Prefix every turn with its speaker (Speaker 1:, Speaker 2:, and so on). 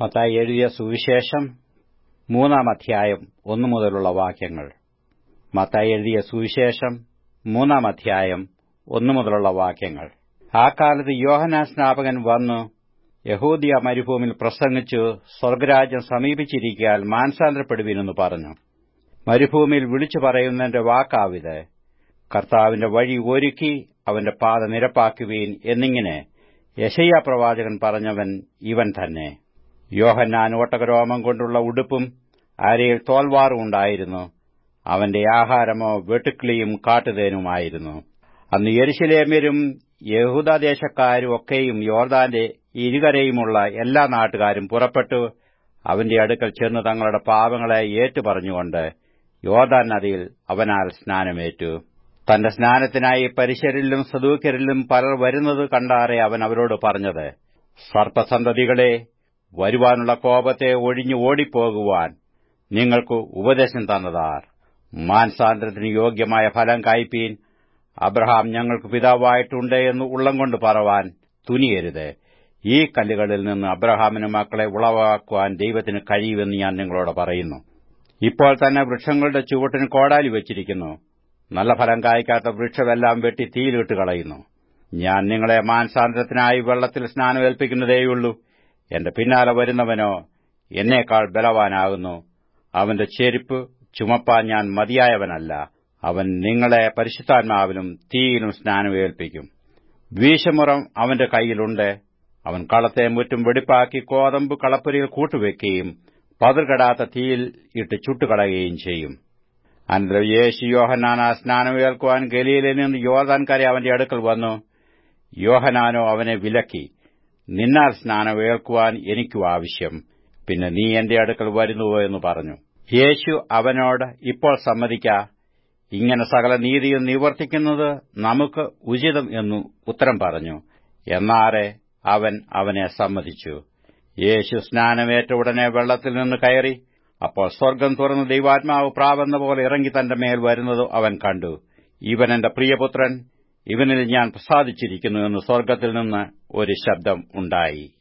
Speaker 1: മത്തായി എഴുതിയ സുവിശേഷം മൂന്നാം അധ്യായം ഒന്നു മുതലുള്ള വാക്യങ്ങൾ. മത്തായി എഴുതിയ സുവിശേഷം മൂന്നാം അധ്യായം ഒന്നു മുതലുള്ള വാക്യങ്ങൾ. ആ കാലത്ത് യോഹനാൻ സ്നാപകൻ വന്നു യഹൂദിയ മരുഭൂമിൽ പ്രസംഗിച്ചു സ്വർഗരാജ്യം സമീപിച്ചിരിക്കാൻ മാനസാന്തരപ്പെടുവിനെന്ന് പറഞ്ഞു. മരുഭൂമിയിൽ വിളിച്ചു പറയുന്നതിന്റെ വാക്കാവിത് കർത്താവിന്റെ വഴി ഒരുക്കി അവന്റെ പാത നിരപ്പാക്കുവീൻ എന്നിങ്ങനെ യശയ്യ പ്രവാചകൻ പറഞ്ഞവൻ ഇവൻ തന്നെ. യോഹന്നാൻ ഓട്ടകരോമം കൊണ്ടുള്ള ഉടുപ്പും അരയിൽ തോൽവാറും ഉണ്ടായിരുന്നു. അവന്റെ ആഹാരമോ വെട്ടുക്കിളിയും കാട്ടുതേനുമായിരുന്നു. അന്ന് യെരുശലേമ്യരും യഹൂദദേശക്കാരും ഒക്കെയും യോർദാന്റെ ഇരുകരയുമുള്ള എല്ലാ നാട്ടുകാരും പുറപ്പെട്ടു. അവന്റെ അടുക്കൽ ചെന്ന് തങ്ങളുടെ പാപങ്ങളെ ഏറ്റുപറഞ്ഞുകൊണ്ട് യോർദാൻ നദിയിൽ അവനാൽ സ്നാനമേറ്റു. തന്റെ സ്നാനത്തിനായി പരിശരിലും സദൂക്കരിലും പലർ വരുന്നത് കണ്ടാറെ അവൻ അവരോട് പറഞ്ഞത് സർപ്പസന്തതികളെ വരുവാനുള്ള കോപത്തെ ഒഴിഞ്ഞു ഓടിപ്പോകുവാൻ നിങ്ങൾക്ക് ഉപദേശം തന്നതാർ. മാൻസാന്തരത്തിന് യോഗ്യമായ ഫലം കായ്പീൻ. അബ്രഹാം ഞങ്ങൾക്ക് പിതാവായിട്ടുണ്ട് എന്ന് ഉള്ളം കൊണ്ട് പറവാൻ തുനിയരുത്. ഈ കല്ലുകളിൽ നിന്ന് അബ്രഹാമിന് മക്കളെ ഉളവാക്കുവാൻ ദൈവത്തിന് കഴിയുമെന്ന് ഞാൻ നിങ്ങളോട് പറയുന്നു. ഇപ്പോൾ തന്നെ വൃക്ഷങ്ങളുടെ ചുവട്ടിന് കോടാലി വച്ചിരിക്കുന്നു. നല്ല ഫലം കായ്ക്കാത്ത വൃക്ഷമെല്ലാം വെട്ടി തീയിലിട്ട് കളയുന്നു. ഞാൻ നിങ്ങളെ മാൻസാന്തരത്തിനായി വെള്ളത്തിൽ സ്നാനമേൽപ്പിക്കുന്നതേയുള്ളൂ. എന്റെ പിന്നാലെ വരുന്നവനോ എന്നേക്കാൾ ബലവാനാകുന്നു. അവന്റെ ചെരുപ്പ് ചുമപ്പാൻ ഞാൻ മതിയായവനല്ല. അവൻ നിങ്ങളെ പരിശുദ്ധാത്മാവിലും തീയിലും സ്നാനമേൽപ്പിക്കും വീശമുറം അവന്റെ കൈയിലുണ്ട് അവൻ കളത്തെ മുറ്റും വെടിപ്പാക്കി കോതമ്പ് കളപ്പുരയിൽ കൂട്ടുവെക്കുകയും പതിർകെടാത്ത തീയിൽ ഇട്ട് ചുട്ടുകളയുകയും ചെയ്യും. അനന്തരം യേശു യോഹനാന സ്നാനമേൽക്കുവാൻ ഗലീലിൽ നിന്ന് യോർദാൻ അവന്റെ അടുക്കൽ വന്നു. യോഹനാനോ അവനെ വിലക്കി. നിന്നാൽ സ്നാനമേൽക്കുവാൻ എനിക്കു ആവശ്യം. പിന്നെ നീ എന്റെ അടുക്കൽ വരുന്നുവോ എന്ന് പറഞ്ഞു. യേശു അവനോട് ഇപ്പോൾ സമ്മതിക്ക. ഇങ്ങനെ സകല നീതിയും നിവർത്തിക്കുന്നത് നമുക്ക് ഉചിതം എന്നു ഉത്തരം പറഞ്ഞു. എന്നാറെ അവൻ അവനെ സമ്മതിച്ചു. യേശു സ്നാനമേറ്റ ഉടനെ വെള്ളത്തിൽ നിന്ന് കയറി. അപ്പോൾ സ്വർഗം തുറന്ന് ദൈവാത്മാവ് പ്രാവെന്ന പോലെ ഇറങ്ങി തന്റെ മേൽ വരുന്നത് അവൻ കണ്ടു. ഇവൻ എന്റെ പ്രിയപുത്രൻ. ഇവനിൽ ഞാൻ പ്രസാദിച്ചിരിക്കുന്നു എന്ന് സ്വർഗത്തിൽ നിന്ന് ഒരു ശബ്ദം ഉണ്ടായി.